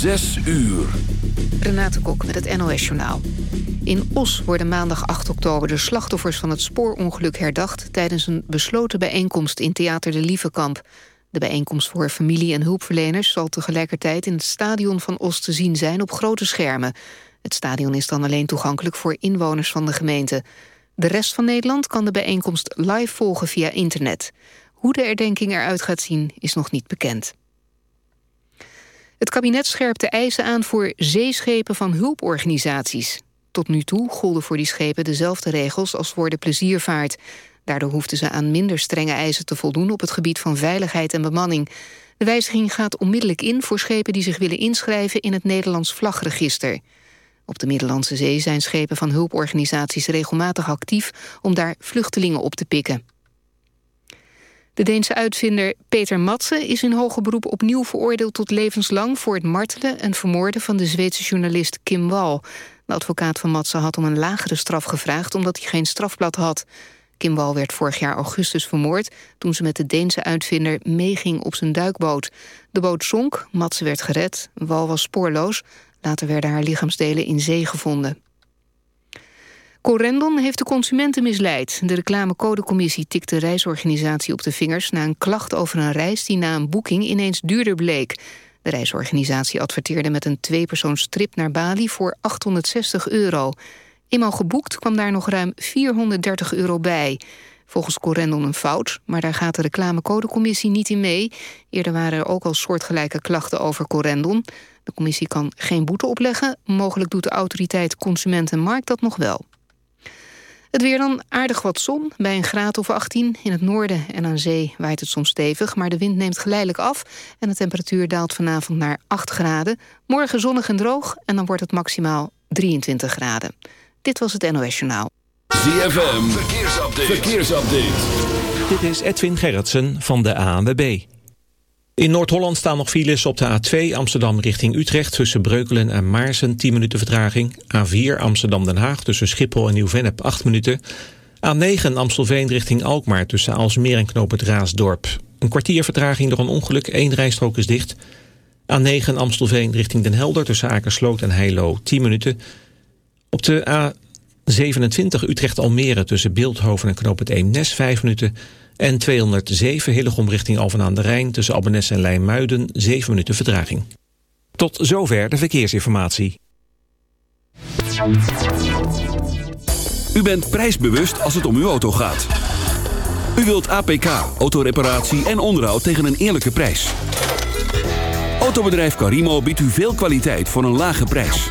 Zes uur. Renate Kok met het NOS Journaal. In Os worden maandag 8 oktober de slachtoffers van het spoorongeluk herdacht... tijdens een besloten bijeenkomst in Theater de Lievekamp. De bijeenkomst voor familie en hulpverleners... zal tegelijkertijd in het stadion van Os te zien zijn op grote schermen. Het stadion is dan alleen toegankelijk voor inwoners van de gemeente. De rest van Nederland kan de bijeenkomst live volgen via internet. Hoe de herdenking eruit gaat zien is nog niet bekend. Het kabinet scherpt de eisen aan voor zeeschepen van hulporganisaties. Tot nu toe golden voor die schepen dezelfde regels als voor de pleziervaart. Daardoor hoefden ze aan minder strenge eisen te voldoen... op het gebied van veiligheid en bemanning. De wijziging gaat onmiddellijk in voor schepen die zich willen inschrijven... in het Nederlands vlagregister. Op de Middellandse Zee zijn schepen van hulporganisaties regelmatig actief... om daar vluchtelingen op te pikken. De Deense uitvinder Peter Matse is in hoger beroep opnieuw veroordeeld tot levenslang voor het martelen en vermoorden van de Zweedse journalist Kim Wall. De advocaat van Matse had om een lagere straf gevraagd omdat hij geen strafblad had. Kim Wall werd vorig jaar augustus vermoord toen ze met de Deense uitvinder meeging op zijn duikboot. De boot zonk, Matse werd gered, Wall was spoorloos. Later werden haar lichaamsdelen in zee gevonden. Corendon heeft de consumenten misleid. De reclamecodecommissie tikte de reisorganisatie op de vingers... na een klacht over een reis die na een boeking ineens duurder bleek. De reisorganisatie adverteerde met een tweepersoonstrip naar Bali voor 860 euro. Eenmaal geboekt kwam daar nog ruim 430 euro bij. Volgens Corendon een fout, maar daar gaat de reclamecodecommissie niet in mee. Eerder waren er ook al soortgelijke klachten over Corendon. De commissie kan geen boete opleggen. Mogelijk doet de autoriteit Consumentenmarkt dat nog wel. Het weer dan aardig wat zon, bij een graad of 18. In het noorden en aan zee waait het soms stevig... maar de wind neemt geleidelijk af... en de temperatuur daalt vanavond naar 8 graden. Morgen zonnig en droog en dan wordt het maximaal 23 graden. Dit was het NOS Journaal. ZFM, verkeersupdate. verkeersupdate. Dit is Edwin Gerritsen van de ANWB. In Noord-Holland staan nog files op de A2 Amsterdam richting Utrecht... tussen Breukelen en Maarsen 10 minuten vertraging. A4 Amsterdam-Den Haag tussen Schiphol en Nieuw-Vennep 8 minuten. A9 Amstelveen richting Alkmaar tussen Alsmeer en Knoop het Raasdorp. Een kwartier vertraging door een ongeluk, één rijstrook is dicht. A9 Amstelveen richting Den Helder tussen Akersloot en Heilo 10 minuten. Op de A27 Utrecht-Almere tussen Beeldhoven en Knoop het Eemnes 5 minuten... En 207 Hillegom richting Alphen aan de Rijn... tussen Abbenes en Leimuiden 7 minuten vertraging. Tot zover de verkeersinformatie. U bent prijsbewust als het om uw auto gaat. U wilt APK, autoreparatie en onderhoud tegen een eerlijke prijs. Autobedrijf Carimo biedt u veel kwaliteit voor een lage prijs.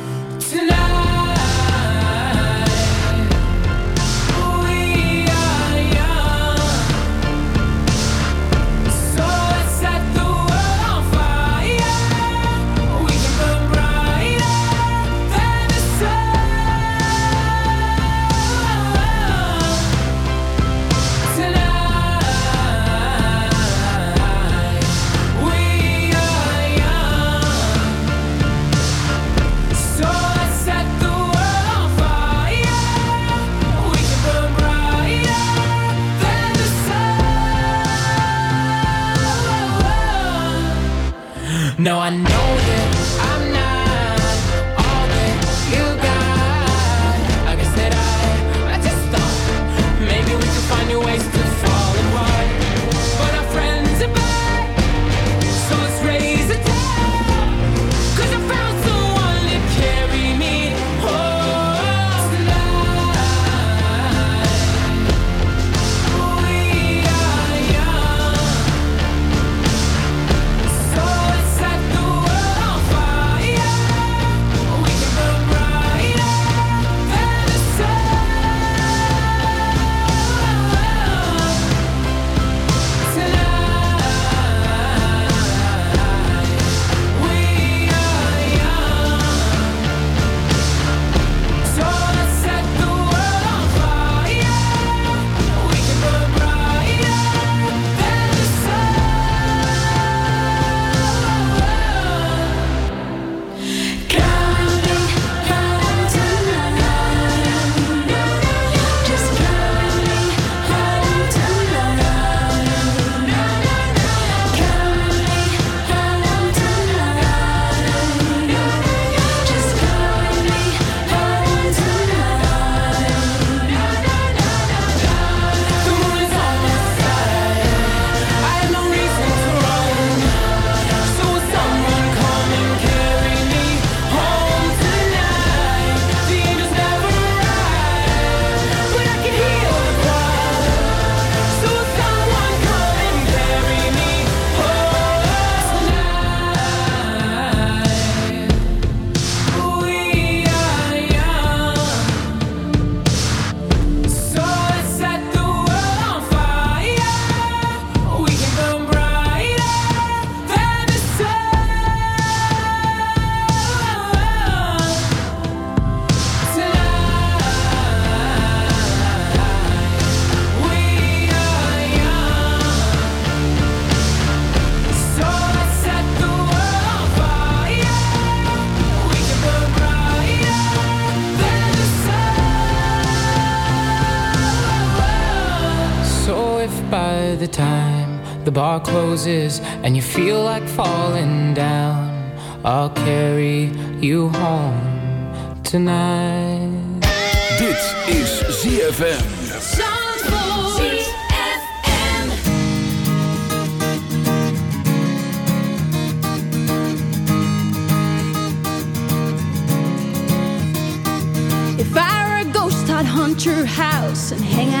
Bar closes and you feel like falling down, I'll carry you home tonight. Dit is ZFM. If I were a ghost, I'd hunt your house and hang out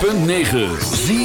106.9 Zie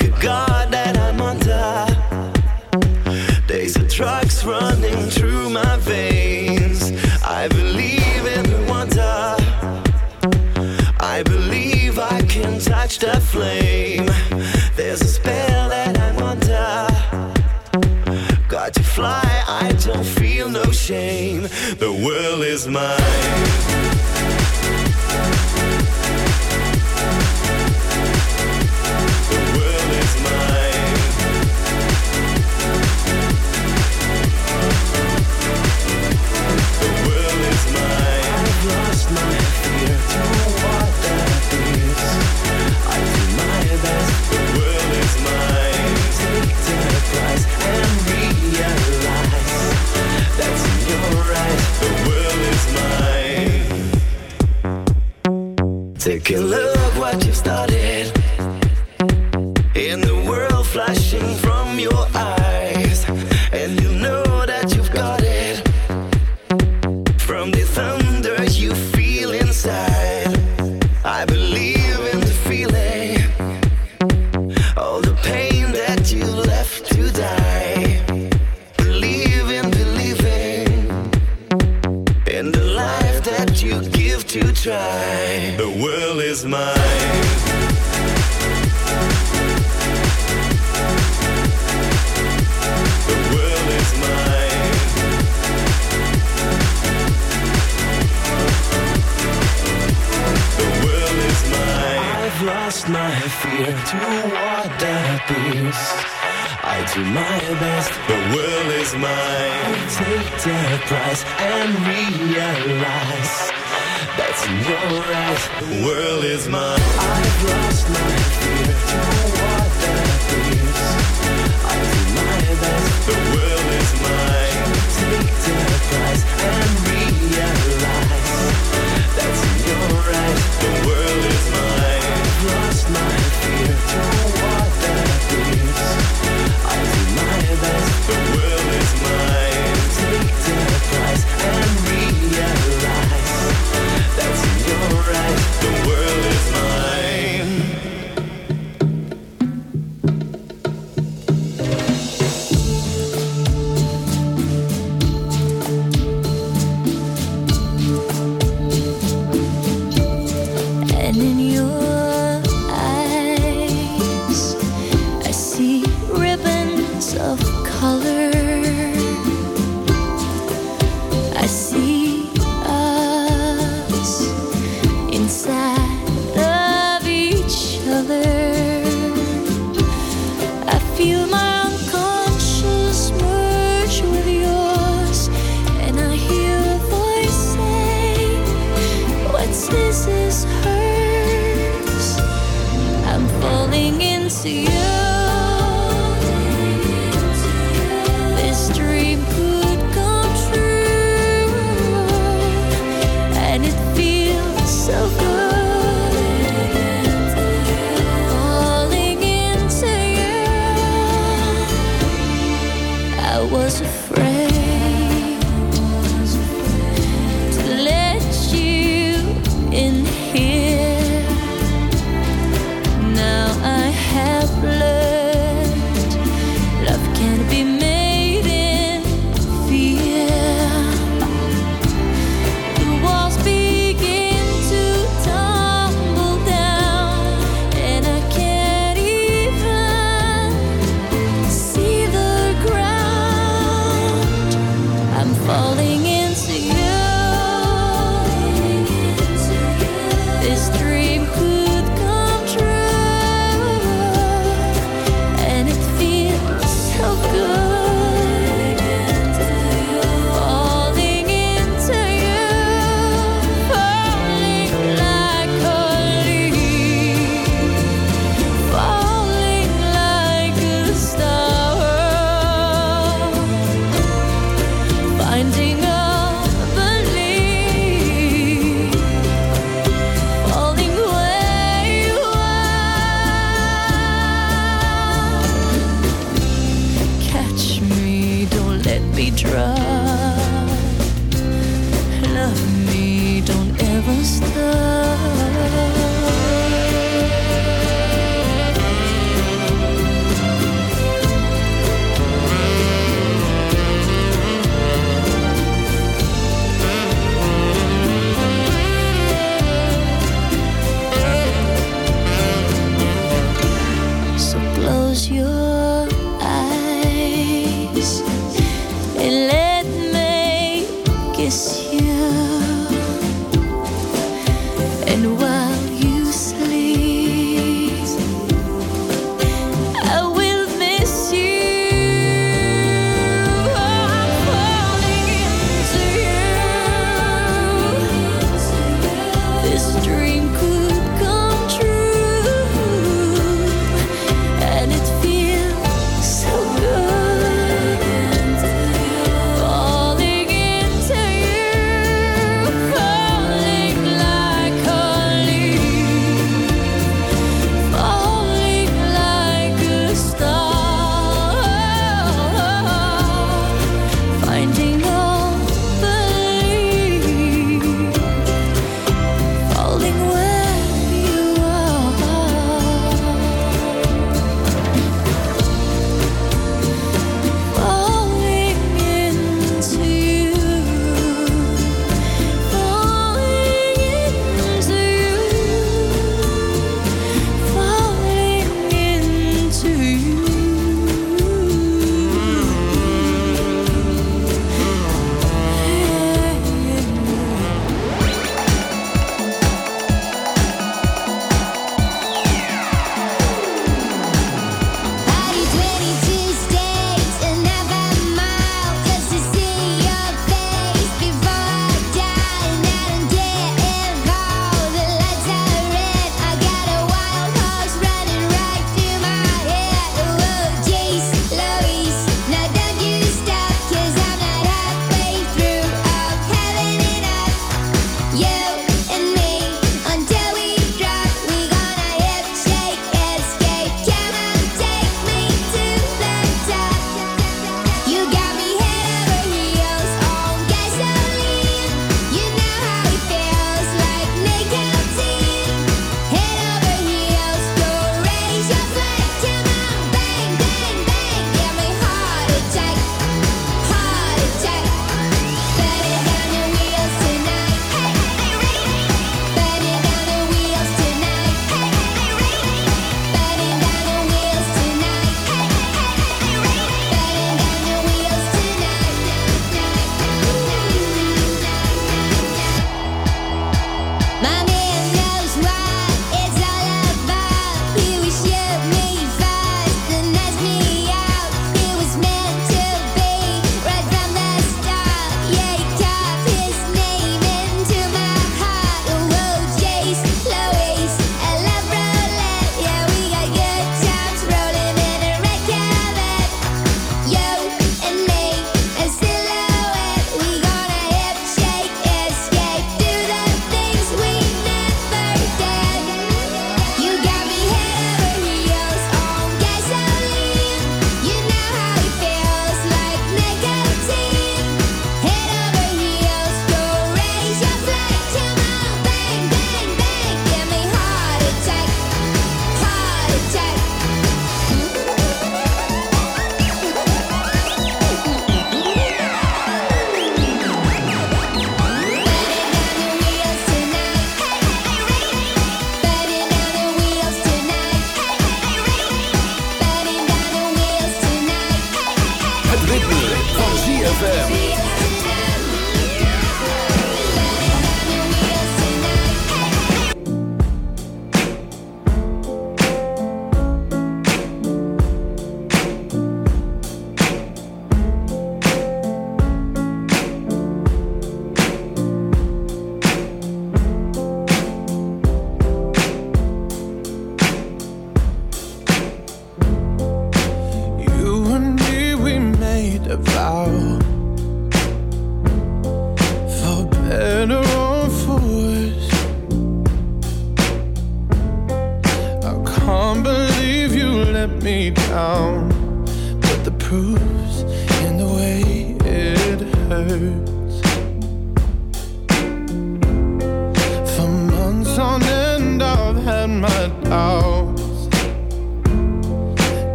like a god that I'm under. Days of drugs running through my veins. I believe in the wonder. I believe I can touch the flame. There's a spell that I'm under. Got to fly, I don't feel no shame. The world is mine. Take the price and realize that's your right. The world is mine. I've lost my fear to what that is. I deny that the world is mine. Take the price and realize that's your